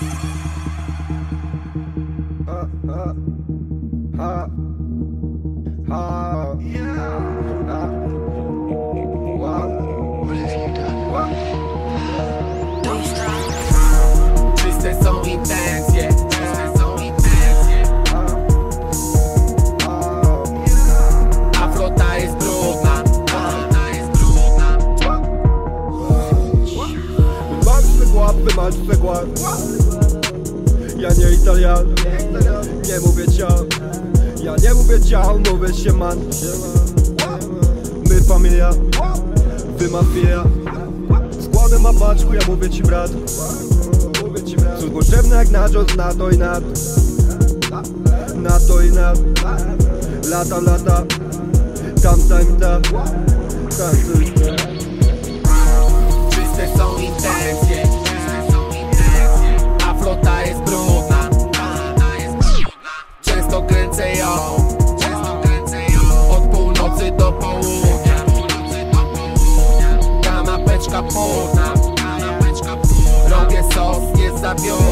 Uh, uh, uh, uh. Głap, wymartwy głap Ja nie Italian, nie mówię ciao Ja nie mówię ciao, mówię się man My familia, wy mafia. Składem ma paczku, ja mówię ci brat. Cud potrzebny jak na Jones, na to i na Na to i na Lata, lata Tam, tam, tam. Tam, tu i tam labios